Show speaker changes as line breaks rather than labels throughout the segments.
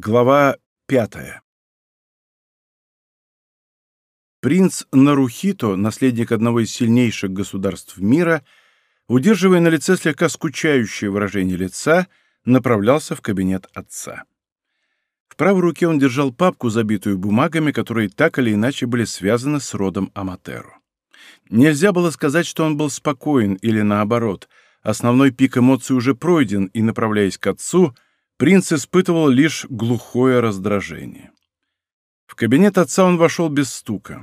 Глава пятая Принц Нарухито, наследник одного из сильнейших государств мира, удерживая на лице слегка скучающее выражение лица, направлялся в кабинет отца. В правой руке он держал папку, забитую бумагами, которые так или иначе были связаны с родом Аматеру. Нельзя было сказать, что он был спокоен или наоборот. Основной пик эмоций уже пройден, и, направляясь к отцу, принц испытывал лишь глухое раздражение. В кабинет отца он вошел без стука.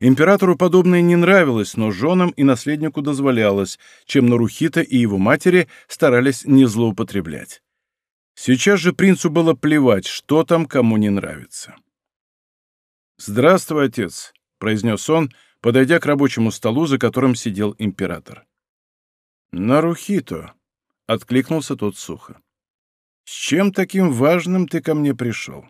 Императору подобное не нравилось, но женам и наследнику дозволялось, чем Нарухита и его матери старались не злоупотреблять. Сейчас же принцу было плевать, что там кому не нравится. «Здравствуй, отец», — произнес он, подойдя к рабочему столу, за которым сидел император. «Нарухито», — откликнулся тот сухо. «С чем таким важным ты ко мне пришел?»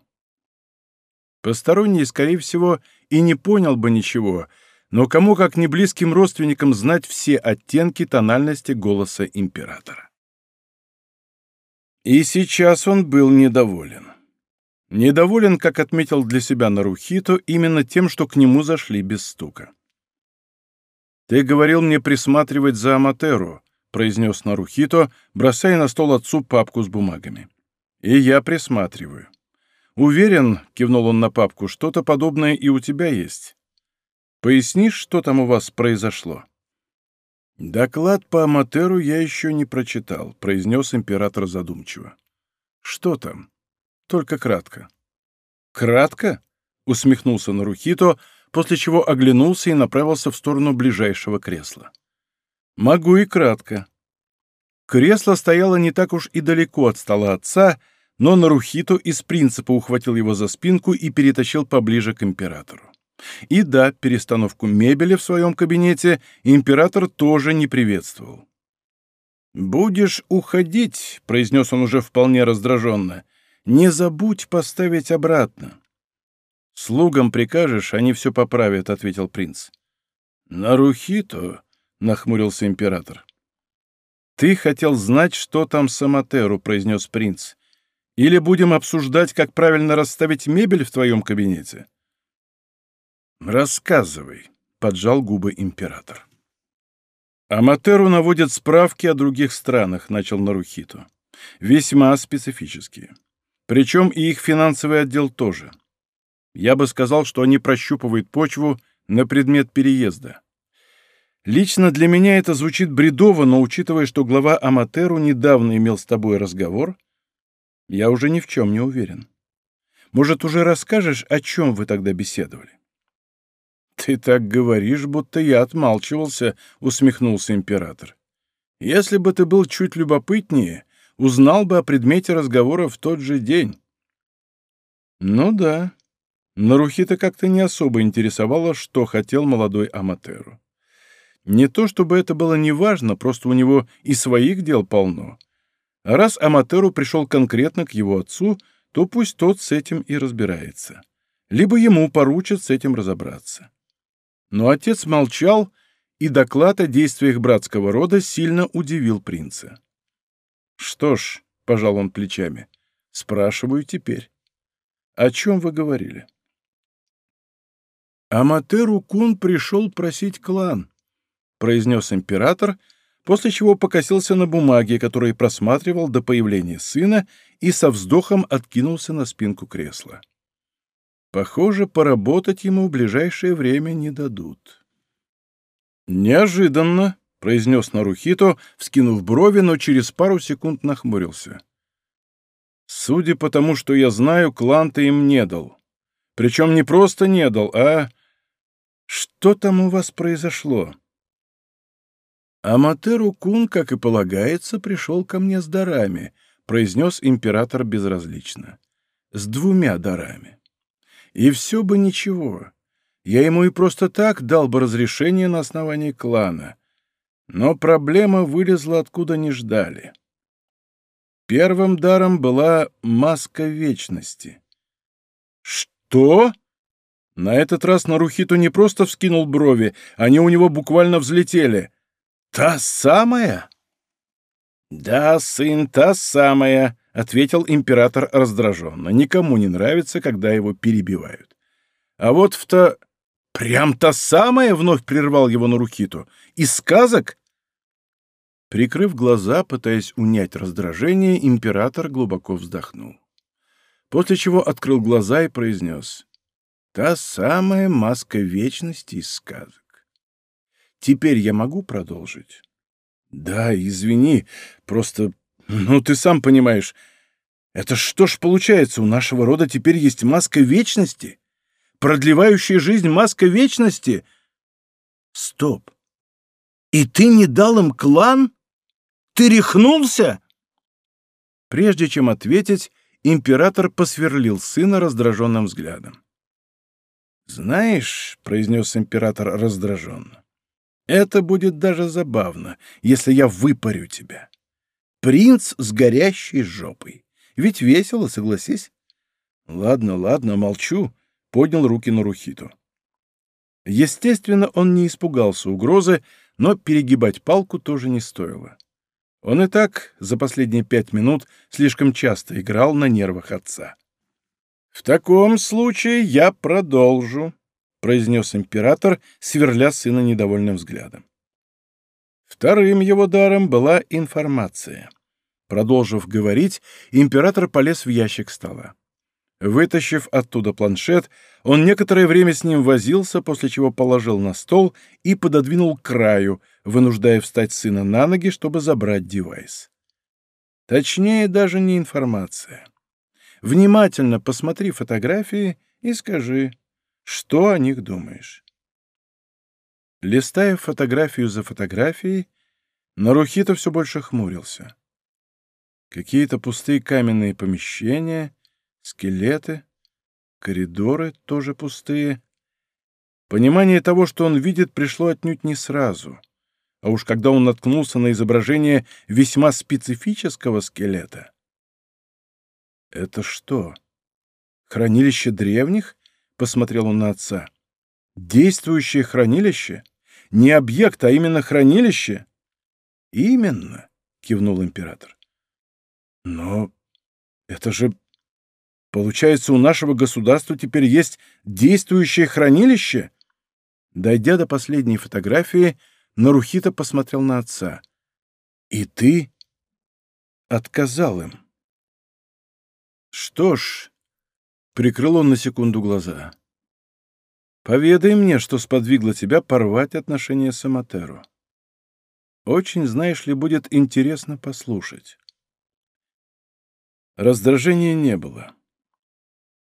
Посторонний, скорее всего, и не понял бы ничего, но кому как не близким родственникам знать все оттенки тональности голоса императора. И сейчас он был недоволен. Недоволен, как отметил для себя Нарухито, именно тем, что к нему зашли без стука. «Ты говорил мне присматривать за Аматеру», — произнес Нарухито, бросая на стол отцу папку с бумагами. «И я присматриваю. Уверен, — кивнул он на папку, — что-то подобное и у тебя есть. Пояснишь, что там у вас произошло? Доклад по Аматеру я еще не прочитал, — произнес император задумчиво. Что там? Только кратко. Кратко? — усмехнулся Нарухито, после чего оглянулся и направился в сторону ближайшего кресла. Могу и кратко. Кресло стояло не так уж и далеко от стола отца, — но Нарухито из принципа ухватил его за спинку и перетащил поближе к императору. И да, перестановку мебели в своем кабинете император тоже не приветствовал. «Будешь уходить», — произнес он уже вполне раздраженно, — «не забудь поставить обратно». «Слугам прикажешь, они все поправят», — ответил принц. «Нарухито», — нахмурился император. «Ты хотел знать, что там с Аматеру», — произнес принц. Или будем обсуждать, как правильно расставить мебель в твоем кабинете?» «Рассказывай», — поджал губы император. «Аматеру наводят справки о других странах», — начал Нарухито. «Весьма специфические. Причем и их финансовый отдел тоже. Я бы сказал, что они прощупывают почву на предмет переезда. Лично для меня это звучит бредово, но учитывая, что глава Аматеру недавно имел с тобой разговор, я уже ни в чем не уверен. Может, уже расскажешь, о чем вы тогда беседовали? Ты так говоришь, будто я отмалчивался, усмехнулся император. Если бы ты был чуть любопытнее, узнал бы о предмете разговора в тот же день. Ну да. Нарухита как-то не особо интересовало, что хотел молодой Аматеру. Не то чтобы это было неважно, просто у него и своих дел полно. А раз Аматеру пришел конкретно к его отцу, то пусть тот с этим и разбирается. Либо ему поручат с этим разобраться. Но отец молчал, и доклад о действиях братского рода сильно удивил принца. «Что ж», — пожал он плечами, — «спрашиваю теперь. О чем вы говорили?» «Аматеру Кун пришел просить клан», — произнес император, — после чего покосился на бумаги, которые просматривал до появления сына, и со вздохом откинулся на спинку кресла. Похоже, поработать ему в ближайшее время не дадут. «Неожиданно», — произнес Нарухито, вскинув брови, но через пару секунд нахмурился. «Судя по тому, что я знаю, клан ты им не дал. Причем не просто не дал, а... Что там у вас произошло?» «Аматеру Кун, как и полагается, пришел ко мне с дарами», — произнес император безразлично. «С двумя дарами. И все бы ничего. Я ему и просто так дал бы разрешение на основании клана. Но проблема вылезла откуда не ждали. Первым даром была маска вечности». «Что?» На этот раз Нарухиту не просто вскинул брови, они у него буквально взлетели — «Та самая?» «Да, сын, та самая», — ответил император раздраженно. Никому не нравится, когда его перебивают. А вот в то... Прям та самая, вновь прервал его Нарухиту. Из сказок? Прикрыв глаза, пытаясь унять раздражение, император глубоко вздохнул. После чего открыл глаза и произнес. Та самая маска вечности из сказок. Теперь я могу продолжить? Да, извини, просто ну, ты сам понимаешь. Это что ж получается, у нашего рода теперь есть маска вечности? Продлевающая жизнь маска вечности? Стоп. И ты не дал им клан? Ты рехнулся? Прежде чем ответить, император посверлил сына раздраженным взглядом. «Знаешь», — произнес император раздраженно, — «это будет даже забавно, если я выпарю тебя. Принц с горящей жопой. Ведь весело, согласись. Ладно, ладно, молчу. Поднял руки на Рухиту. Естественно, он не испугался угрозы, но перегибать палку тоже не стоило. Он и так за последние пять минут слишком часто играл на нервах отца. «В таком случае я продолжу», — произнес император, сверля сына недовольным взглядом. Вторым его даром была информация. Продолжив говорить, император полез в ящик стола. Вытащив оттуда планшет, он некоторое время с ним возился, после чего положил на стол и пододвинул к краю, вынуждая встать сына на ноги, чтобы забрать девайс. Точнее, даже не информация. Внимательно посмотри фотографии и скажи, что о них думаешь. Листая фотографию за фотографией, Нарухито все больше хмурился. Какие-то пустые каменные помещения, скелеты, коридоры тоже пустые. Понимание того, что он видит, пришло отнюдь не сразу. А уж когда он наткнулся на изображение весьма специфического скелета. «Это что? Хранилище древних?» — посмотрел он на отца. «Действующее хранилище? Не объект, а именно хранилище?» «Именно», — кивнул император. «Но это же... Получается, у нашего государства теперь есть действующее хранилище?» Дойдя до последней фотографии, Нарухита посмотрел на отца. «И ты отказал им?» «Что ж...» — прикрыл он на секунду глаза. «Поведай мне, что сподвигло тебя порвать отношения с Аматеру. Очень, знаешь ли, будет интересно послушать. Раздражения не было.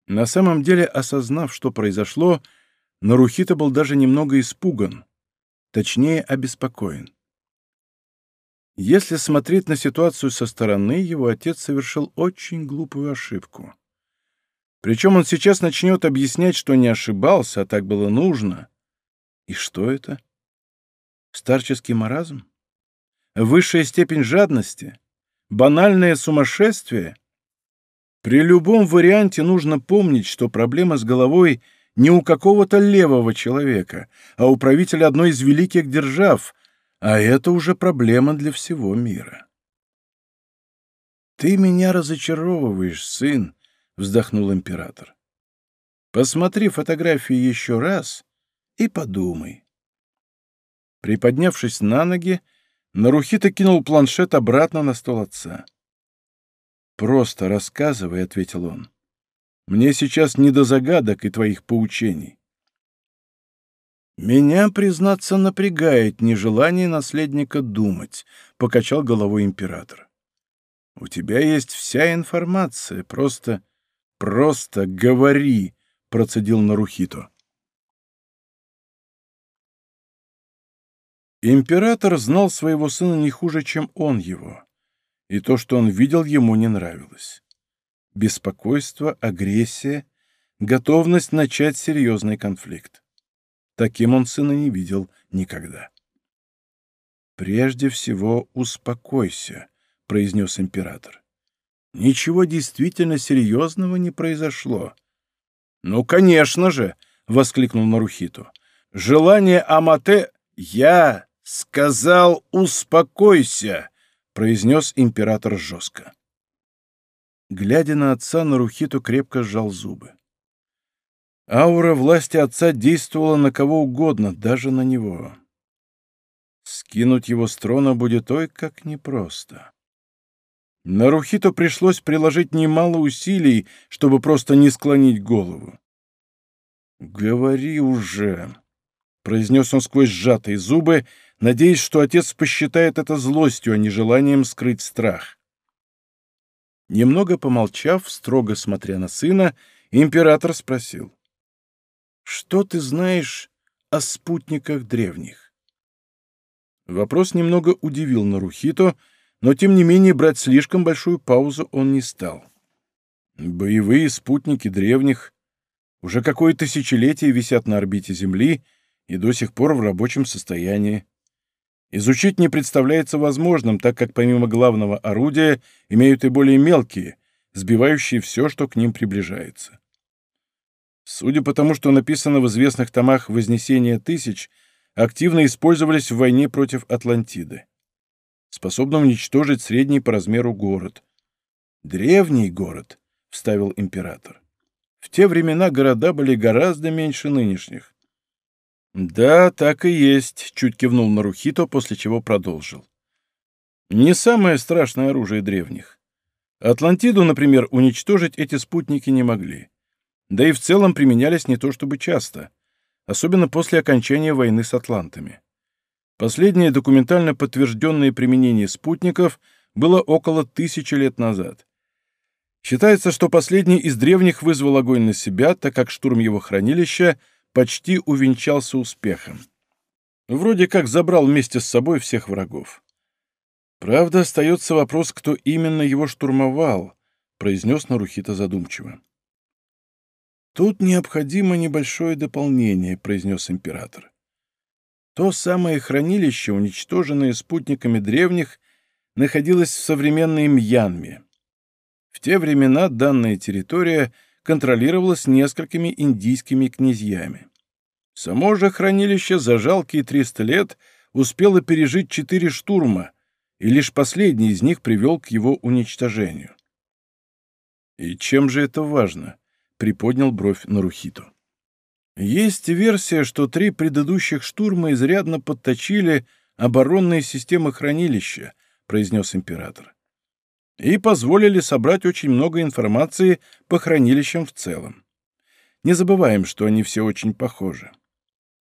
На самом деле, осознав, что произошло, Нарухита был даже немного испуган, точнее, обеспокоен. Если смотреть на ситуацию со стороны, его отец совершил очень глупую ошибку. Причем он сейчас начнет объяснять, что не ошибался, а так было нужно. И что это? Старческий маразм? высшая степень жадности, банальное сумасшествие. При любом варианте нужно помнить, что проблема с головой не у какого-то левого человека, а у правителя одной из великих держав, а это уже проблема для всего мира. «Ты меня разочаровываешь, сын», — вздохнул император. «Посмотри фотографии еще раз и подумай». Приподнявшись на ноги, Нарухита кинул планшет обратно на стол отца. «Просто рассказывай», — ответил он. «Мне сейчас не до загадок и твоих поучений». «Меня, признаться, напрягает нежелание наследника думать», — покачал головой император. «У тебя есть вся информация, просто... просто говори», — процедил Нарухито. Император знал своего сына не хуже, чем он его, и то, что он видел, ему не нравилось. Беспокойство, агрессия, готовность начать серьезный конфликт. Таким он сына не видел никогда. «Прежде всего успокойся», — произнес император. «Ничего действительно серьезного не произошло». «Ну, конечно же!» — воскликнул Нарухиту. «Желание Амате...» «Я «Сказал, успокойся!» — произнес император жестко. Глядя на отца, Нарухито крепко сжал зубы. Аура власти отца действовала на кого угодно, даже на него. Скинуть его с трона будет ой как непросто. Нарухито пришлось приложить немало усилий, чтобы просто не склонить голову. «Говори уже», — произнес он сквозь сжатые зубы, надеясь, что отец посчитает это злостью, а не желанием скрыть страх. Немного помолчав, строго смотря на сына, император спросил. «Что ты знаешь о спутниках древних?» Вопрос немного удивил Нарухито, но тем не менее брать слишком большую паузу он не стал. Боевые спутники древних уже какое тысячелетие висят на орбите Земли и до сих пор в рабочем состоянии. Изучить не представляется возможным, так как помимо главного орудия имеют и более мелкие, сбивающие все, что к ним приближается. Судя по тому, что написано в известных томах «Вознесение тысяч», активно использовались в войне против Атлантиды. Способны уничтожить средний по размеру город. «Древний город», — вставил император. В те времена города были гораздо меньше нынешних. «Да, так и есть», — чуть кивнул Нарухито, после чего продолжил. «Не самое страшное оружие древних. Атлантиду, например, уничтожить эти спутники не могли. Да и в целом применялись не то чтобы часто, особенно после окончания войны с атлантами. Последнее документально подтвержденное применение спутников было около тысячи лет назад. Считается, что последний из древних вызвал огонь на себя, так как штурм его хранилища — почти увенчался успехом. Вроде как забрал вместе с собой всех врагов. Правда, остается вопрос, кто именно его штурмовал, произнес Нарухита задумчиво. Тут необходимо небольшое дополнение, произнес император. То самое хранилище, уничтоженное спутниками древних, находилось в современной Мьянме. В те времена данная территория — контролировалось несколькими индийскими князьями. Само же хранилище за жалкие 300 лет успело пережить четыре штурма, и лишь последний из них привел к его уничтожению. «И чем же это важно?» — приподнял бровь Нарухиту. «Есть версия, что три предыдущих штурма изрядно подточили оборонные системы хранилища», — произнес император и позволили собрать очень много информации по хранилищам в целом. Не забываем, что они все очень похожи.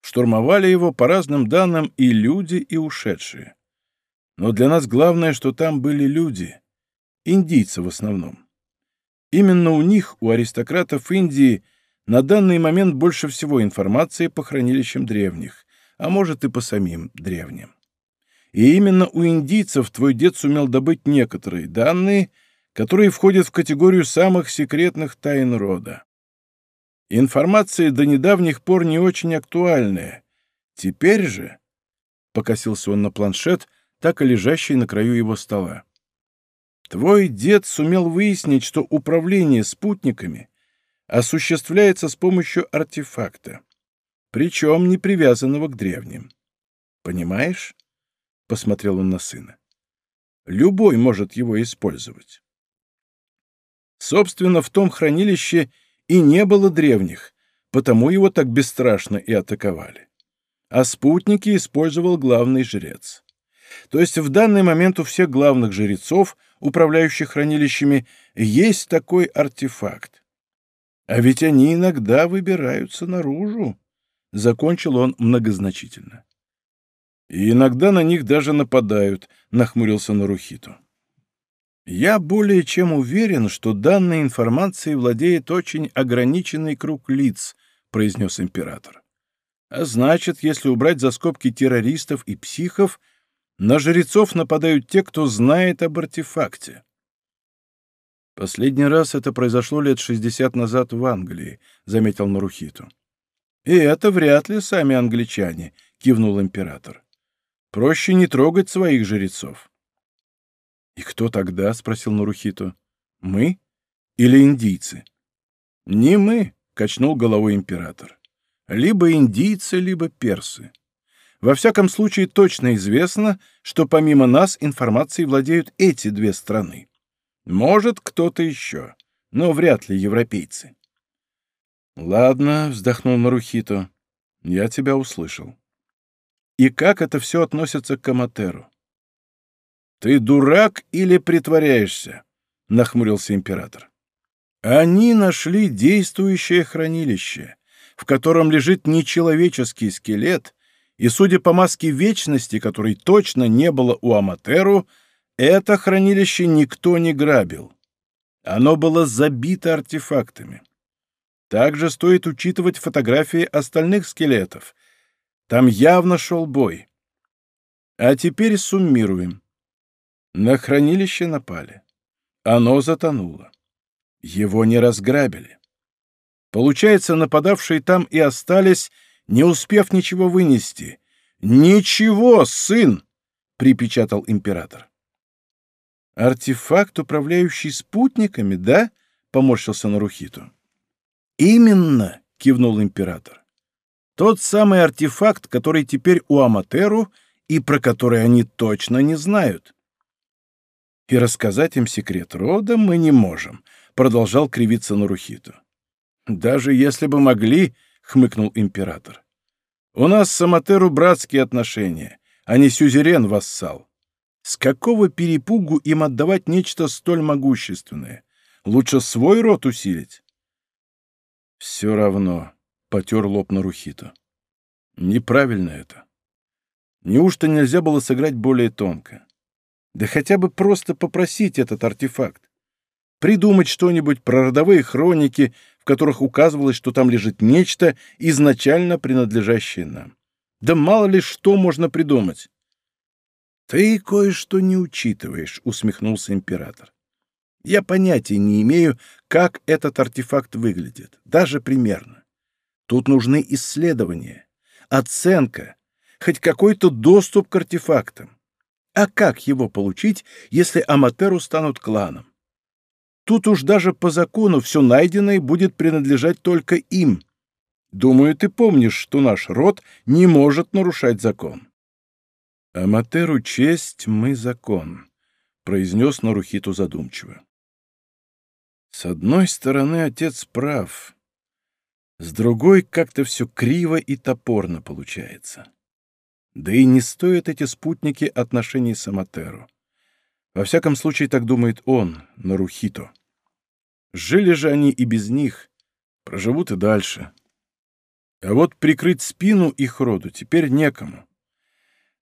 Штурмовали его по разным данным и люди, и ушедшие. Но для нас главное, что там были люди, индийцы в основном. Именно у них, у аристократов Индии, на данный момент больше всего информации по хранилищам древних, а может и по самим древним. И именно у индийцев твой дед сумел добыть некоторые данные, которые входят в категорию самых секретных тайн рода. Информация до недавних пор не очень актуальная. Теперь же, — покосился он на планшет, так и лежащий на краю его стола, — твой дед сумел выяснить, что управление спутниками осуществляется с помощью артефакта, причем не привязанного к древним. Понимаешь? посмотрел он на сына. Любой может его использовать. Собственно, в том хранилище и не было древних, потому его так бесстрашно и атаковали. А спутники использовал главный жрец. То есть в данный момент у всех главных жрецов, управляющих хранилищами, есть такой артефакт. А ведь они иногда выбираются наружу, — закончил он многозначительно. И иногда на них даже нападают, — нахмурился Нарухиту. Я более чем уверен, что данной информацией владеет очень ограниченный круг лиц, — произнес император. А значит, если убрать за скобки террористов и психов, на жрецов нападают те, кто знает об артефакте. Последний раз это произошло лет шестьдесят назад в Англии, — заметил Нарухиту. И это вряд ли сами англичане, — кивнул император. Проще не трогать своих жрецов. — И кто тогда? — спросил Нарухито. — Мы или индийцы? — Не мы, — качнул головой император. — Либо индийцы, либо персы. Во всяком случае, точно известно, что помимо нас информацией владеют эти две страны. Может, кто-то еще, но вряд ли европейцы. «Ладно», — вздохнул Нарухито, — «я тебя услышал». «И как это все относится к Аматеру?» «Ты дурак или притворяешься?» — нахмурился император. «Они нашли действующее хранилище, в котором лежит нечеловеческий скелет, и, судя по маске вечности, которой точно не было у Аматеру, это хранилище никто не грабил. Оно было забито артефактами. Также стоит учитывать фотографии остальных скелетов. Там явно шел бой. А теперь суммируем. На хранилище напали. Оно затонуло. Его не разграбили. Получается, нападавшие там и остались, не успев ничего вынести. «Ничего, сын!» — припечатал император. «Артефакт, управляющий спутниками, да?» — поморщился Нарухиту. «Именно!» — кивнул император. «Тот самый артефакт, который теперь у Аматеру и про который они точно не знают». «И рассказать им секрет рода мы не можем», — продолжал кривиться Нарухиту. «Даже если бы могли», — хмыкнул император. «У нас с Аматеру братские отношения, а не сюзерен-вассал. С какого перепугу им отдавать нечто столь могущественное? Лучше свой род усилить». «Все равно», — потер лоб на Рухиту. «Неправильно это. Неужто нельзя было сыграть более тонко? Да хотя бы просто попросить этот артефакт. Придумать что-нибудь про родовые хроники, в которых указывалось, что там лежит нечто, изначально принадлежащее нам. Да мало ли что можно придумать. «Ты кое-что не учитываешь», — усмехнулся император. Я понятия не имею, как этот артефакт выглядит, даже примерно. Тут нужны исследования, оценка, хоть какой-то доступ к артефактам. А как его получить, если Аматеру станут кланом? Тут уж даже по закону все найденное будет принадлежать только им. Думаю, ты помнишь, что наш род не может нарушать закон. Аматеру честь, мы закон, — произнес Нарухиту задумчиво. С одной стороны, отец прав. С другой, как-то все криво и топорно получается. Да и не стоят эти спутники отношений с Аматеру. Во всяком случае, так думает он, Нарухито. Жили же они и без них, проживут и дальше. А вот прикрыть спину их роду теперь некому.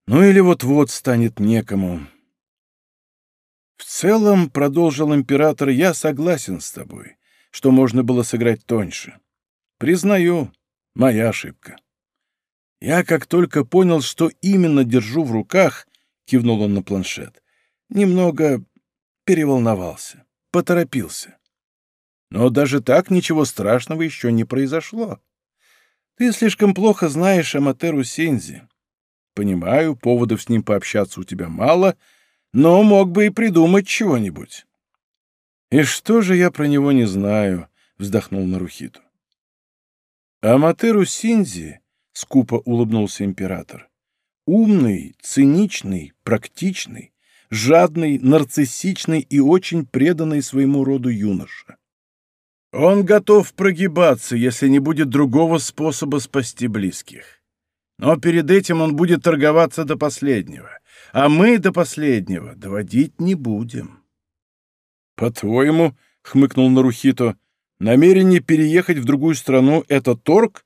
Ну или вот-вот станет некому. «В целом, — продолжил император, — я согласен с тобой, что можно было сыграть тоньше. Признаю, моя ошибка. Я как только понял, что именно держу в руках, — кивнул он на планшет, — немного переволновался, поторопился. Но даже так ничего страшного еще не произошло. Ты слишком плохо знаешь Аматеру Синзи. Понимаю, поводов с ним пообщаться у тебя мало — но мог бы и придумать чего-нибудь. «И что же я про него не знаю?» — вздохнул Нарухиту. «Аматеру Синзи», — скупо улыбнулся император, — «умный, циничный, практичный, жадный, нарциссичный и очень преданный своему роду юноша. Он готов прогибаться, если не будет другого способа спасти близких. Но перед этим он будет торговаться до последнего а мы до последнего доводить не будем. «По-твоему, — хмыкнул Нарухито, — намерение переехать в другую страну — это торг?»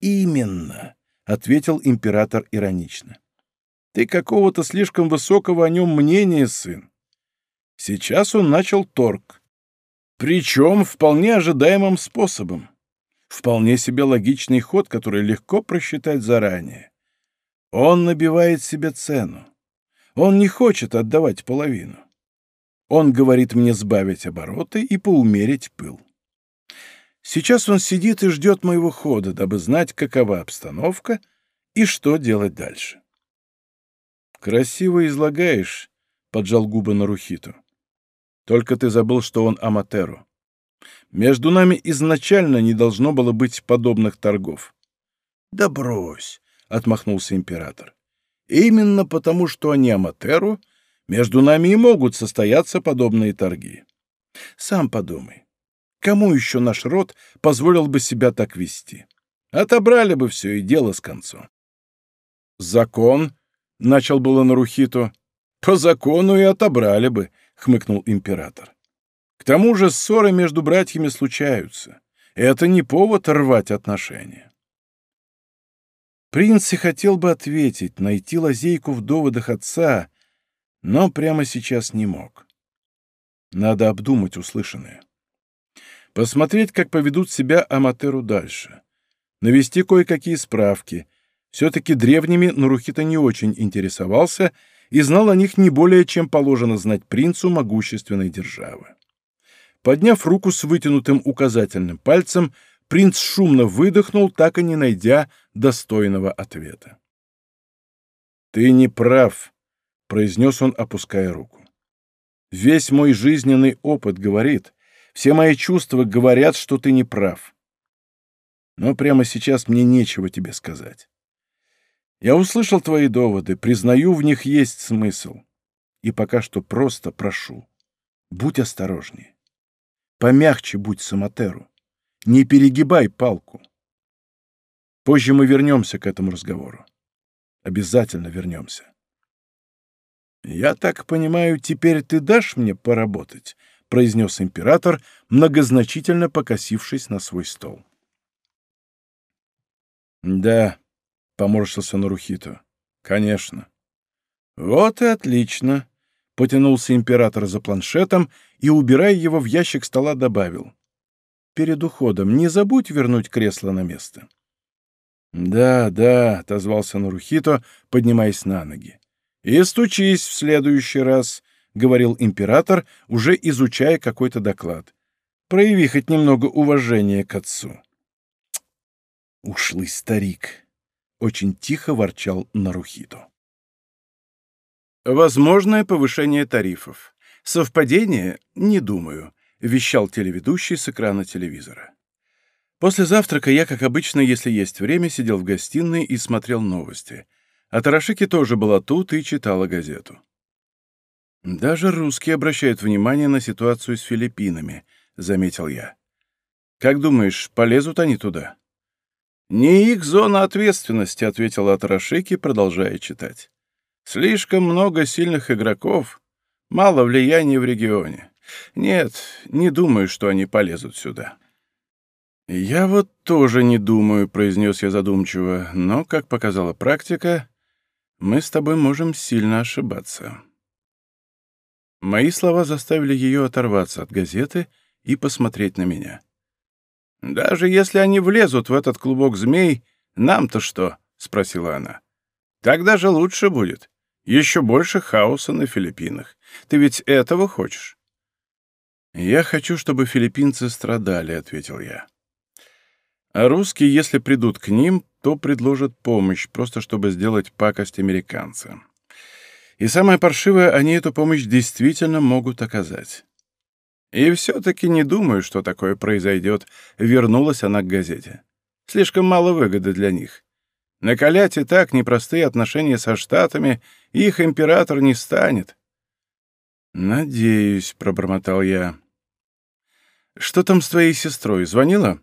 «Именно», — ответил император иронично. «Ты какого-то слишком высокого о нем мнения, сын. Сейчас он начал торг. Причем вполне ожидаемым способом. Вполне себе логичный ход, который легко просчитать заранее. Он набивает себе цену. Он не хочет отдавать половину. Он говорит мне сбавить обороты и поумерить пыл. Сейчас он сидит и ждет моего хода, дабы знать, какова обстановка и что делать дальше. «Красиво излагаешь», — поджал губы Нарухиту. «Только ты забыл, что он Аматеру. Между нами изначально не должно было быть подобных торгов». «Да брось», — отмахнулся император. Именно потому, что они Аматеру, Между нами и могут состояться подобные торги. Сам подумай, кому еще наш род позволил бы себя так вести? Отобрали бы все и дело с концом. Закон, — начал было Нарухито, — по закону и отобрали бы, — хмыкнул император. К тому же ссоры между братьями случаются. Это не повод рвать отношения. Принц и хотел бы ответить, найти лазейку в доводах отца, но прямо сейчас не мог. Надо обдумать услышанное. Посмотреть, как поведут себя Аматеру дальше. Навести кое-какие справки. Все-таки древними Нарухита не очень интересовался и знал о них не более, чем положено знать принцу могущественной державы. Подняв руку с вытянутым указательным пальцем, принц шумно выдохнул, так и не найдя достойного ответа. «Ты не прав», — произнес он, опуская руку. «Весь мой жизненный опыт говорит, все мои чувства говорят, что ты не прав. Но прямо сейчас мне нечего тебе сказать. Я услышал твои доводы, признаю, в них есть смысл. И пока что просто прошу, будь осторожнее. Помягче будь Самотеру. Не перегибай палку. Позже мы вернемся к этому разговору. Обязательно вернемся. «Я так понимаю, теперь ты дашь мне поработать?» — произнес император, многозначительно покосившись на свой стол. «Да», — поморщился Нарухито, — «конечно». «Вот и отлично», — потянулся император за планшетом и, убирая его в ящик стола, добавил перед уходом не забудь вернуть кресло на место». «Да, да», — отозвался Нарухито, поднимаясь на ноги. «И стучись в следующий раз», — говорил император, уже изучая какой-то доклад. «Прояви хоть немного уважения к отцу». «Ушлый старик», — очень тихо ворчал Нарухито. Возможное повышение тарифов. Совпадение? Не думаю вещал телеведущий с экрана телевизора. После завтрака я, как обычно, если есть время, сидел в гостиной и смотрел новости. А Тарашики тоже была тут и читала газету. «Даже русские обращают внимание на ситуацию с Филиппинами», — заметил я. «Как думаешь, полезут они туда?» «Не их зона ответственности», — ответила Тарашики, продолжая читать. «Слишком много сильных игроков, мало влияния в регионе. Нет, не думаю, что они полезут сюда. «Я вот тоже не думаю», — произнес я задумчиво, «но, как показала практика, мы с тобой можем сильно ошибаться». Мои слова заставили ее оторваться от газеты и посмотреть на меня. «Даже если они влезут в этот клубок змей, нам-то что?» — спросила она. «Тогда же лучше будет. Еще больше хаоса на Филиппинах. Ты ведь этого хочешь?» «Я хочу, чтобы филиппинцы страдали», — ответил я. «А русские, если придут к ним, то предложат помощь, просто чтобы сделать пакость американцам. И самое паршивое, они эту помощь действительно могут оказать». «И все-таки не думаю, что такое произойдет», — вернулась она к газете. «Слишком мало выгоды для них. Накалять и так непростые отношения со Штатами их император не станет». «Надеюсь», — пробормотал я. «Что там с твоей сестрой? Звонила?»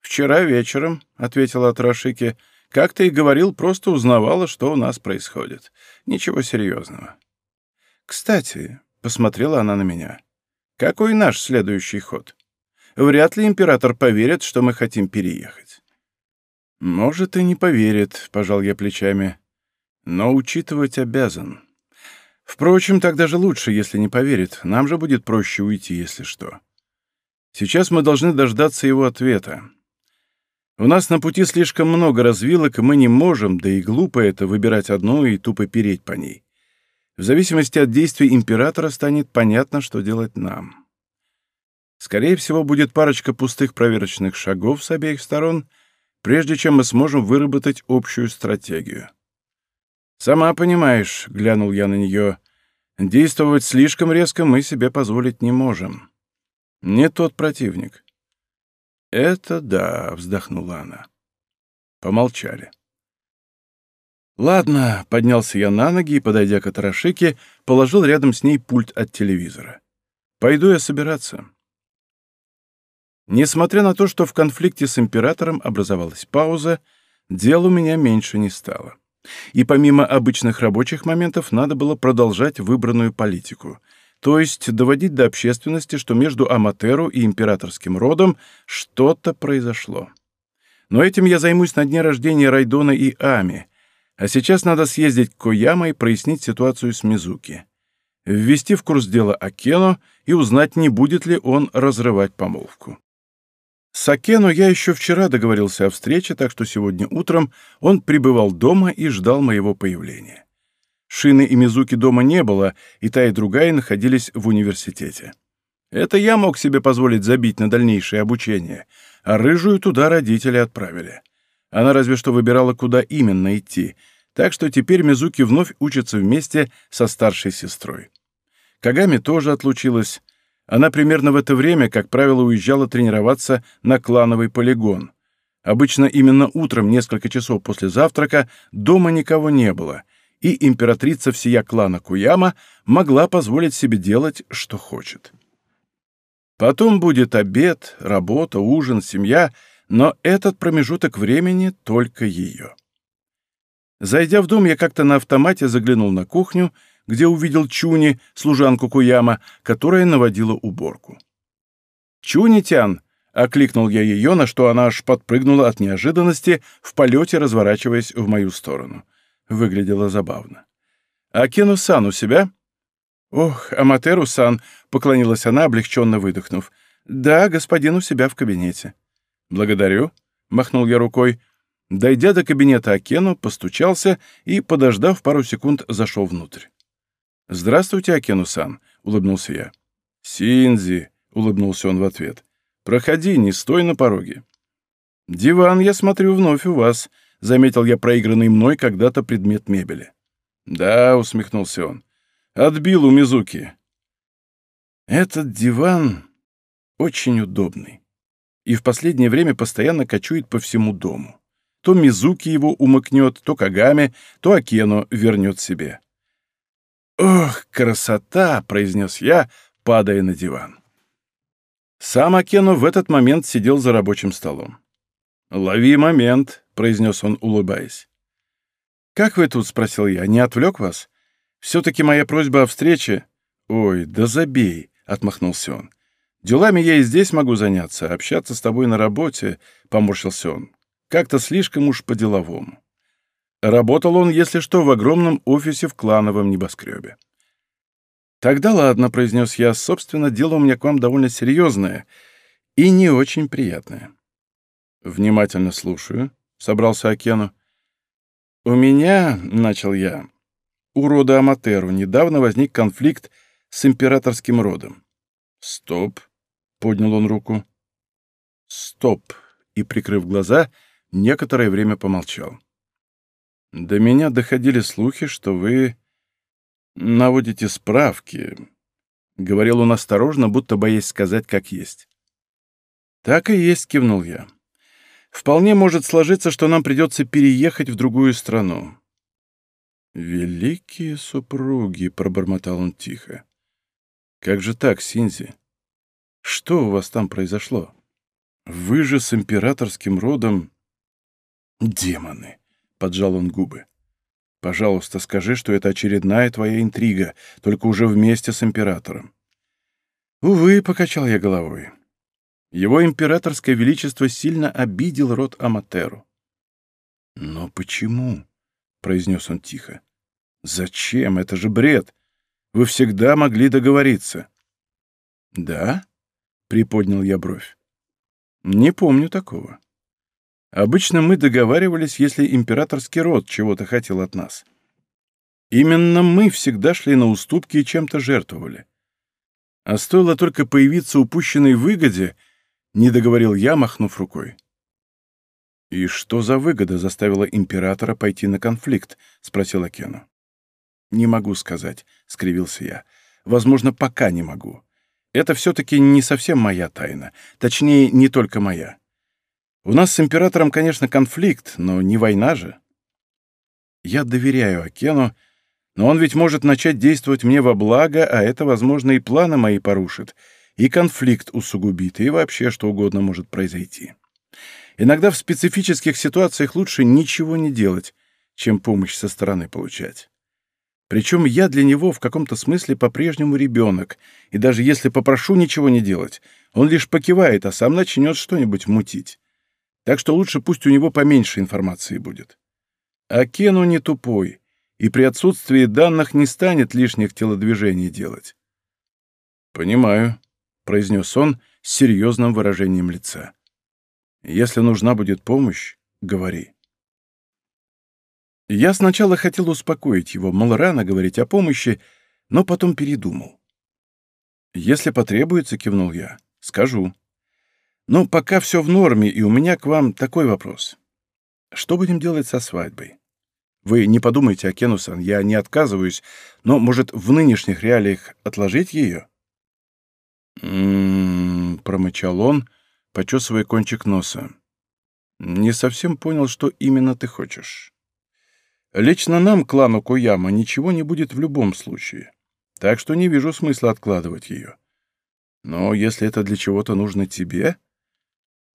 «Вчера вечером», — ответила Атрашики. «Как ты и говорил, просто узнавала, что у нас происходит. Ничего серьезного». «Кстати», — посмотрела она на меня, — «какой наш следующий ход? Вряд ли император поверит, что мы хотим переехать». «Может, и не поверит», — пожал я плечами. «Но учитывать обязан. Впрочем, так даже лучше, если не поверит. Нам же будет проще уйти, если что». Сейчас мы должны дождаться его ответа. У нас на пути слишком много развилок, и мы не можем, да и глупо это, выбирать одну и тупо переть по ней. В зависимости от действий императора станет понятно, что делать нам. Скорее всего, будет парочка пустых проверочных шагов с обеих сторон, прежде чем мы сможем выработать общую стратегию. «Сама понимаешь», — глянул я на нее, — «действовать слишком резко мы себе позволить не можем». Не тот противник. Это да, вздохнула она. Помолчали. Ладно, поднялся я на ноги и, подойдя к Атарашике, положил рядом с ней пульт от телевизора. Пойду я собираться. Несмотря на то, что в конфликте с императором образовалась пауза, дел у меня меньше не стало. И помимо обычных рабочих моментов надо было продолжать выбранную политику, то есть доводить до общественности, что между Аматеру и императорским родом что-то произошло. Но этим я займусь на дне рождения Райдона и Ами — а сейчас надо съездить к Кояма и прояснить ситуацию с Мизуки. Ввести в курс дела Акену и узнать, не будет ли он разрывать помолвку. С Акену я еще вчера договорился о встрече, так что сегодня утром он пребывал дома и ждал моего появления. Шины и Мизуки дома не было, и та и другая находились в университете. Это я мог себе позволить забить на дальнейшее обучение, а рыжую туда родители отправили. Она разве что выбирала, куда именно идти, так что теперь Мизуки вновь учится вместе со старшей сестрой. Кагами тоже отлучилась. Она примерно в это время, как правило, уезжала тренироваться на клановый полигон. Обычно именно утром, несколько часов после завтрака, дома никого не было, и императрица всея клана Куяма могла позволить себе делать, что хочет. Потом будет обед, работа, ужин, семья — но этот промежуток времени только ее. Зайдя в дом, я как-то на автомате заглянул на кухню, где увидел Чуни, служанку Куяма, которая наводила уборку. «Чуни-тян!» — окликнул я ее, на что она аж подпрыгнула от неожиданности, в полете разворачиваясь в мою сторону. Выглядело забавно. «Акену-сан у себя?» «Ох, Аматеру-сан!» — поклонилась она, облегченно выдохнув. «Да, господин у себя в кабинете». «Благодарю», — махнул я рукой. Дойдя до кабинета Акену, постучался и, подождав пару секунд, зашел внутрь. «Здравствуйте, Акену-сан», — улыбнулся я. «Синзи», — улыбнулся он в ответ. «Проходи, не стой на пороге». «Диван, я смотрю, вновь у вас», — заметил я проигранный мной когда-то предмет мебели. «Да», — усмехнулся он, — «отбил у Мизуки». «Этот диван очень удобный и в последнее время постоянно кочует по всему дому. То Мизуки его умыкнет, то Кагами, то Акену вернет себе. «Ох, красота!» — произнес я, падая на диван. Сам Акену в этот момент сидел за рабочим столом. «Лови момент», — произнес он, улыбаясь. «Как вы тут?» — спросил я. «Не отвлек вас? Все-таки моя просьба о встрече...» «Ой, да забей», — отмахнулся он. Делами я и здесь могу заняться, общаться с тобой на работе, — поморщился он. Как-то слишком уж по-деловому. Работал он, если что, в огромном офисе в клановом небоскребе. «Тогда ладно», — произнес я, — «собственно, дело у меня к вам довольно серьезное и не очень приятное». «Внимательно слушаю», — собрался Акену. «У меня», — начал я, — «у рода Аматеру недавно возник конфликт с императорским родом». «Стоп», — поднял он руку. «Стоп!» и, прикрыв глаза, некоторое время помолчал. «До меня доходили слухи, что вы наводите справки», — говорил он осторожно, будто боясь сказать, как есть. «Так и есть», — кивнул я. «Вполне может сложиться, что нам придется переехать в другую страну». «Великие супруги», — пробормотал он тихо. «Как же так, Синзи? Что у вас там произошло? Вы же с императорским родом... Демоны! — поджал он губы. Пожалуйста, скажи, что это очередная твоя интрига, только уже вместе с императором. Увы, — покачал я головой. Его императорское величество сильно обидел род Аматеру. «Но почему?» — произнес он тихо. «Зачем? Это же бред! Вы всегда могли договориться». «Да?» — приподнял я бровь. «Не помню такого. Обычно мы договаривались, если императорский род чего-то хотел от нас. Именно мы всегда шли на уступки и чем-то жертвовали. А стоило только появиться упущенной выгоде, не договорил я, махнув рукой. «И что за выгода заставила императора пойти на конфликт?» — спросил Акену. «Не могу сказать», — скривился я. «Возможно, пока не могу. Это все-таки не совсем моя тайна. Точнее, не только моя. У нас с императором, конечно, конфликт, но не война же. Я доверяю Акену, но он ведь может начать действовать мне во благо, а это, возможно, и планы мои порушит, и конфликт усугубит, и вообще что угодно может произойти. Иногда в специфических ситуациях лучше ничего не делать, чем помощь со стороны получать. Причем я для него в каком-то смысле по-прежнему ребенок, и даже если попрошу ничего не делать, он лишь покивает, а сам начнет что-нибудь мутить. Так что лучше пусть у него поменьше информации будет. А Кену не тупой, и при отсутствии данных не станет лишних телодвижений делать. «Понимаю», — произнес он с серьезным выражением лица. «Если нужна будет помощь, говори». Я сначала хотел успокоить его, мол, рано говорить о помощи, но потом передумал. «Если потребуется», — кивнул я, — «скажу». «Но пока все в норме, и у меня к вам такой вопрос. Что будем делать со свадьбой? Вы не подумайте, Акенусан, я не отказываюсь, но, может, в нынешних реалиях отложить ее?» «М-м-м», промычал он, почесывая кончик носа. «Не совсем понял, что именно ты хочешь». Лично нам, клану Куяма, ничего не будет в любом случае, так что не вижу смысла откладывать ее. Но если это для чего-то нужно тебе...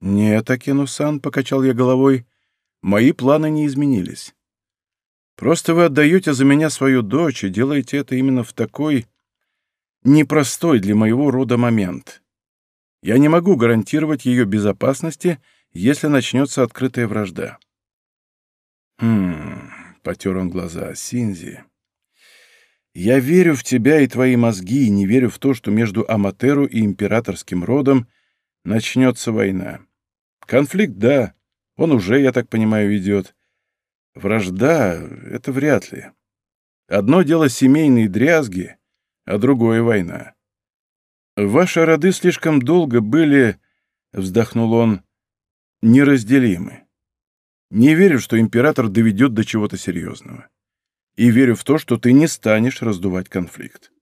Нет, Акину-сан, — покачал я головой, — мои планы не изменились. Просто вы отдаете за меня свою дочь и делаете это именно в такой непростой для моего рода момент. Я не могу гарантировать ее безопасности, если начнется открытая вражда. Хм... — потер он глаза. «Синзи, я верю в тебя и твои мозги, и не верю в то, что между Аматеру и императорским родом начнется война. Конфликт, да, он уже, я так понимаю, идет. Вражда — это вряд ли. Одно дело семейные дрязги, а другое — война. Ваши роды слишком долго были, — вздохнул он, — неразделимы. Не верю, что император доведет до чего-то серьезного. И верю в то, что ты не станешь раздувать конфликт.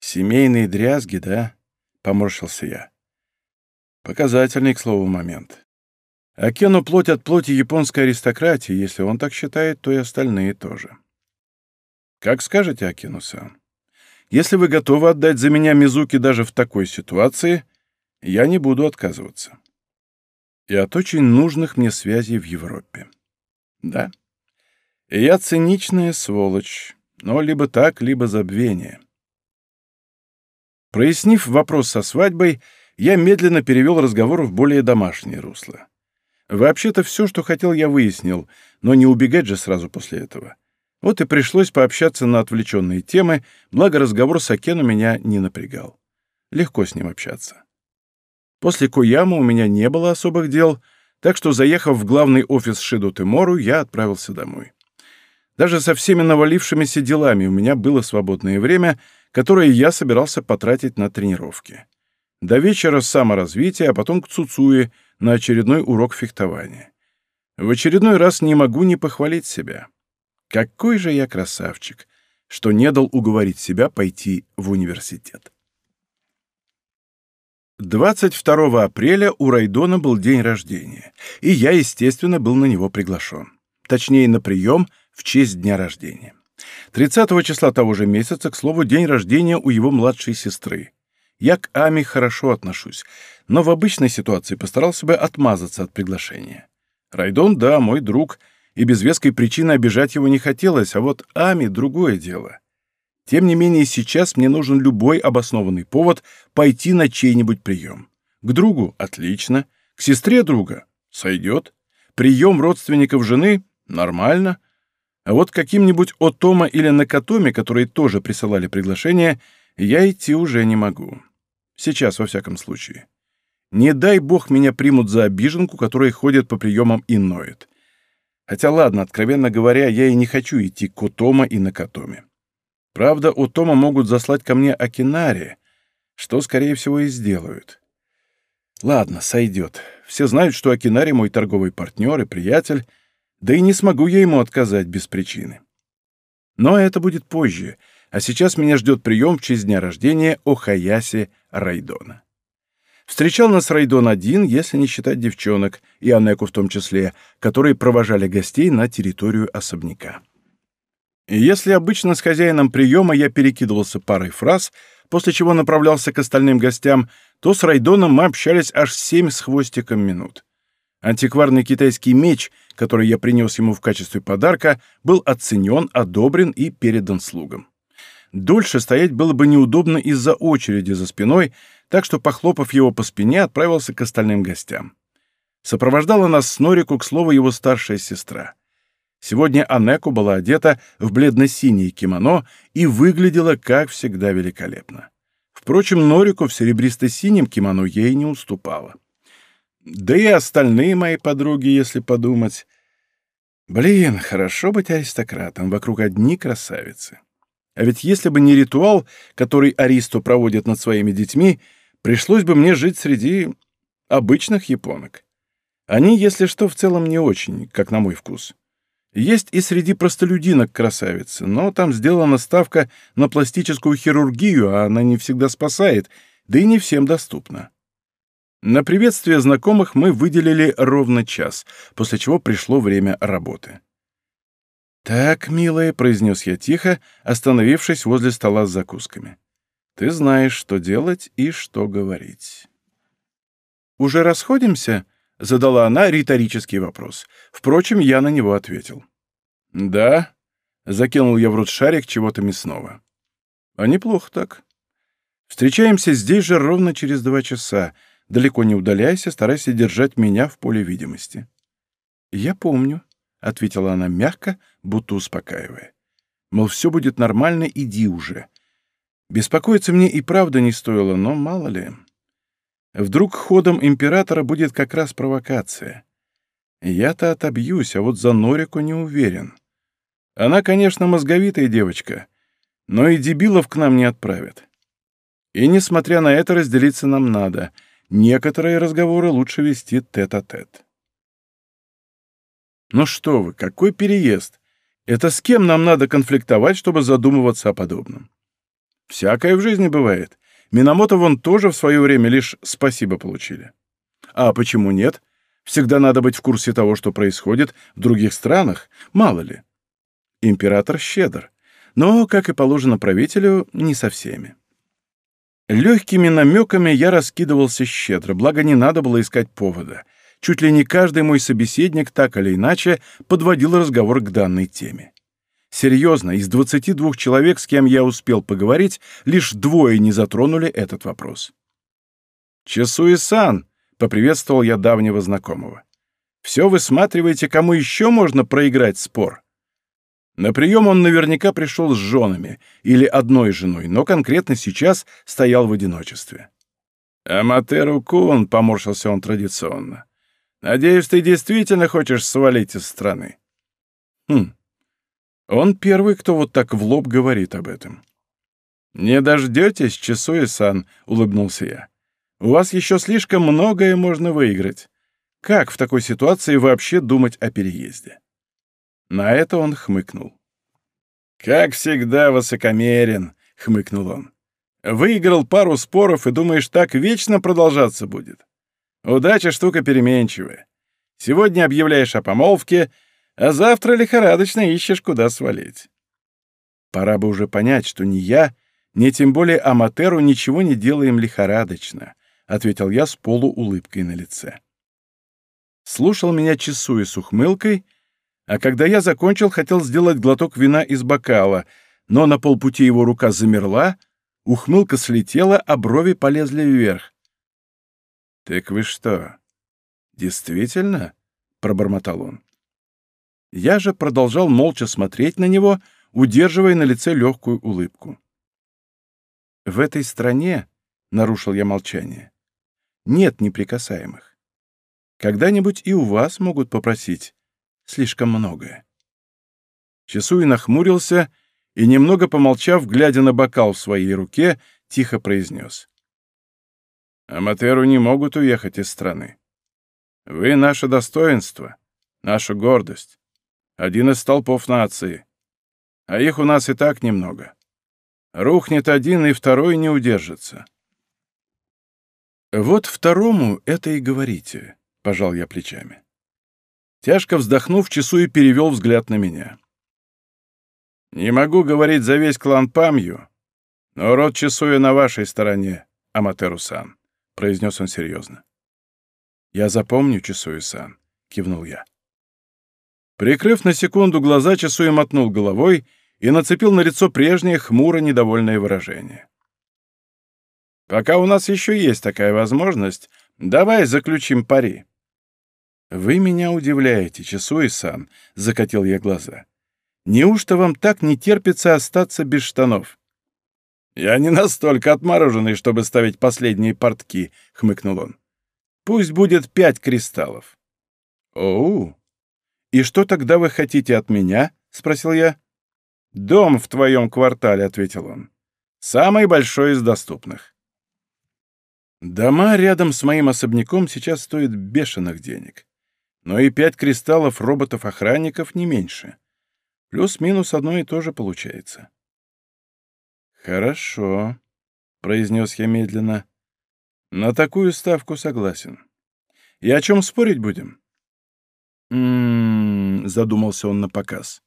Семейные дрязги, да? Поморщился я. Показательный, к слову, момент. Акену плоть от плоти японской аристократии, если он так считает, то и остальные тоже. Как скажете, Акену-сан. Если вы готовы отдать за меня Мизуки даже в такой ситуации, я не буду отказываться и от очень нужных мне связей в Европе. Да, и я циничная сволочь, но либо так, либо забвение. Прояснив вопрос со свадьбой, я медленно перевел разговор в более домашнее русло. Вообще-то все, что хотел, я выяснил, но не убегать же сразу после этого. Вот и пришлось пообщаться на отвлеченные темы, благо разговор с Акену меня не напрягал. Легко с ним общаться. После Кояма у меня не было особых дел, так что, заехав в главный офис Шиду Тимору, я отправился домой. Даже со всеми навалившимися делами у меня было свободное время, которое я собирался потратить на тренировки. До вечера саморазвития, а потом к Цуцуе на очередной урок фехтования. В очередной раз не могу не похвалить себя. Какой же я красавчик, что не дал уговорить себя пойти в университет. 22 апреля у Райдона был день рождения, и я, естественно, был на него приглашен. Точнее, на прием в честь дня рождения. 30 числа того же месяца, к слову, день рождения у его младшей сестры. Я к Ами хорошо отношусь, но в обычной ситуации постарался бы отмазаться от приглашения. Райдон, да, мой друг, и без веской причины обижать его не хотелось, а вот Ами — другое дело. Тем не менее, сейчас мне нужен любой обоснованный повод пойти на чей-нибудь прием. К другу — отлично. К сестре друга — сойдет. Прием родственников жены — нормально. А вот каким-нибудь Отома или Накатоме, которые тоже присылали приглашение, я идти уже не могу. Сейчас, во всяком случае. Не дай бог меня примут за обиженку, которая ходит по приемам и ноет. Хотя ладно, откровенно говоря, я и не хочу идти к Отома и Накатоме. Правда, у Тома могут заслать ко мне Акинари, что, скорее всего, и сделают. Ладно, сойдет. Все знают, что Акинари мой торговый партнер и приятель, да и не смогу я ему отказать без причины. Но это будет позже, а сейчас меня ждет прием в честь дня рождения Охаяси Райдона. Встречал нас Райдон один, если не считать девчонок, и Анеку в том числе, которые провожали гостей на территорию особняка. Если обычно с хозяином приема я перекидывался парой фраз, после чего направлялся к остальным гостям, то с Райдоном мы общались аж семь с хвостиком минут. Антикварный китайский меч, который я принес ему в качестве подарка, был оценен, одобрен и передан слугам. Дольше стоять было бы неудобно из-за очереди за спиной, так что, похлопав его по спине, отправился к остальным гостям. Сопровождала нас с Норику, к слову, его старшая сестра. Сегодня Анеку была одета в бледно-синее кимоно и выглядела, как всегда, великолепно. Впрочем, Норику в серебристо-синем кимоно ей не уступала. Да и остальные мои подруги, если подумать. Блин, хорошо быть аристократом, вокруг одни красавицы. А ведь если бы не ритуал, который Аристо проводит над своими детьми, пришлось бы мне жить среди обычных японок. Они, если что, в целом не очень, как на мой вкус. Есть и среди простолюдинок красавицы, но там сделана ставка на пластическую хирургию, а она не всегда спасает, да и не всем доступна. На приветствие знакомых мы выделили ровно час, после чего пришло время работы. «Так, милая», — произнес я тихо, остановившись возле стола с закусками. «Ты знаешь, что делать и что говорить». «Уже расходимся?» — задала она риторический вопрос. Впрочем, я на него ответил. «Да», — закинул я в рот шарик чего-то мясного. «А неплохо так. Встречаемся здесь же ровно через два часа. Далеко не удаляйся, старайся держать меня в поле видимости». «Я помню», — ответила она мягко, будто успокаивая. «Мол, все будет нормально, иди уже». Беспокоиться мне и правда не стоило, но мало ли. Вдруг ходом императора будет как раз провокация. Я-то отобьюсь, а вот за Норику не уверен. Она, конечно, мозговитая девочка, но и дебилов к нам не отправят. И, несмотря на это, разделиться нам надо — Некоторые разговоры лучше вести тет-а-тет. -тет. Ну что вы, какой переезд? Это с кем нам надо конфликтовать, чтобы задумываться о подобном? Всякое в жизни бывает. Минамото вон тоже в свое время лишь спасибо получили. А почему нет? Всегда надо быть в курсе того, что происходит в других странах, мало ли. Император щедр, но, как и положено правителю, не со всеми. Легкими намеками я раскидывался щедро, благо не надо было искать повода. Чуть ли не каждый мой собеседник так или иначе подводил разговор к данной теме. Серьезно, из 22 человек, с кем я успел поговорить, лишь двое не затронули этот вопрос. «Чесуи-сан!» — поприветствовал я давнего знакомого. «Все высматриваете, кому еще можно проиграть спор?» На прием он наверняка пришел с женами или одной женой, но конкретно сейчас стоял в одиночестве. «Аматеру Кун», — поморщился он традиционно, — «надеюсь, ты действительно хочешь свалить из страны?» «Хм. Он первый, кто вот так в лоб говорит об этом». «Не дождетесь, Чесуэ-сан», — улыбнулся я. «У вас еще слишком многое можно выиграть. Как в такой ситуации вообще думать о переезде?» На это он хмыкнул. «Как всегда высокомерен», — хмыкнул он. «Выиграл пару споров и думаешь, так вечно продолжаться будет? Удача — штука переменчивая. Сегодня объявляешь о помолвке, а завтра лихорадочно ищешь, куда свалить». Пора бы уже понять, что ни я, ни тем более Аматеру ничего не делаем лихорадочно, — ответил я с полуулыбкой на лице. Слушал меня часуя с ухмылкой — а когда я закончил, хотел сделать глоток вина из бокала, но на полпути его рука замерла, ухмылка слетела, а брови полезли вверх. «Так вы что, действительно?» — пробормотал он. Я же продолжал молча смотреть на него, удерживая на лице легкую улыбку. «В этой стране, — нарушил я молчание, — нет неприкасаемых. Когда-нибудь и у вас могут попросить слишком многое. Часуй нахмурился и, немного помолчав, глядя на бокал в своей руке, тихо произнес. «Аматеру не могут уехать из страны. Вы — наше достоинство, наша гордость, один из столпов нации. А их у нас и так немного. Рухнет один, и второй не удержится». Вот второму это и говорите, пожал я плечами. Тяжко вздохнув, Часуи перевел взгляд на меня. «Не могу говорить за весь клан Памью, но род Чесуя на вашей стороне, Аматеру-сан», — произнес он серьезно. «Я запомню Чесуя-сан», — кивнул я. Прикрыв на секунду глаза, Чесуя мотнул головой и нацепил на лицо прежнее хмуро недовольное выражение. «Пока у нас еще есть такая возможность, давай заключим пари». «Вы меня удивляете, Чесуи-сан», — закатил я глаза. «Неужто вам так не терпится остаться без штанов?» «Я не настолько отмороженный, чтобы ставить последние портки», — хмыкнул он. «Пусть будет пять кристаллов». «Оу! И что тогда вы хотите от меня?» — спросил я. «Дом в твоем квартале», — ответил он. «Самый большой из доступных». Дома рядом с моим особняком сейчас стоят бешеных денег но и пять кристаллов роботов-охранников не меньше. Плюс-минус одно и то же получается. «Хорошо», — произнес я медленно. «На такую ставку согласен. И о чем спорить будем?» «М-м-м», задумался он на показ.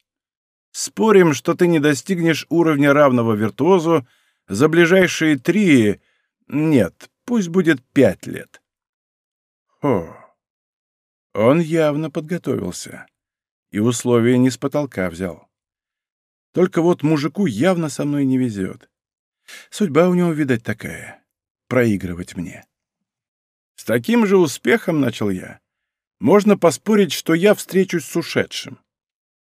«Спорим, что ты не достигнешь уровня равного виртуозу за ближайшие три... Нет, пусть будет пять лет». «Хо, он явно подготовился. И условия не с потолка взял. Только вот мужику явно со мной не везет. Судьба у него, видать, такая — проигрывать мне. С таким же успехом, — начал я, — можно поспорить, что я встречусь с ушедшим.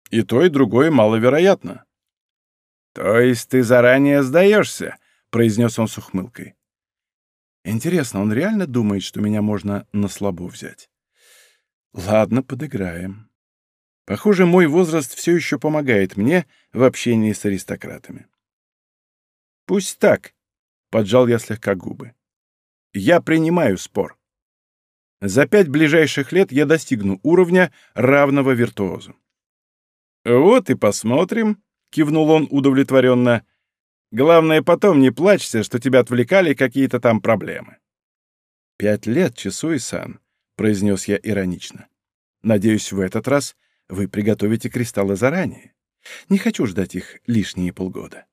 И то, и другое маловероятно. — То есть ты заранее сдаешься? — произнес он с ухмылкой. Интересно, он реально думает, что меня можно на слабо взять? Ладно, подыграем. Похоже, мой возраст все еще помогает мне в общении с аристократами. Пусть так, — поджал я слегка губы. Я принимаю спор. За пять ближайших лет я достигну уровня, равного виртуозу. «Вот и посмотрим», — кивнул он удовлетворенно. «Главное, потом не плачься, что тебя отвлекали какие-то там проблемы». «Пять лет, Чесуи-сан», — произнес я иронично. «Надеюсь, в этот раз вы приготовите кристаллы заранее. Не хочу ждать их лишние полгода».